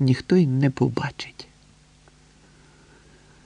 ніхто й не побачить.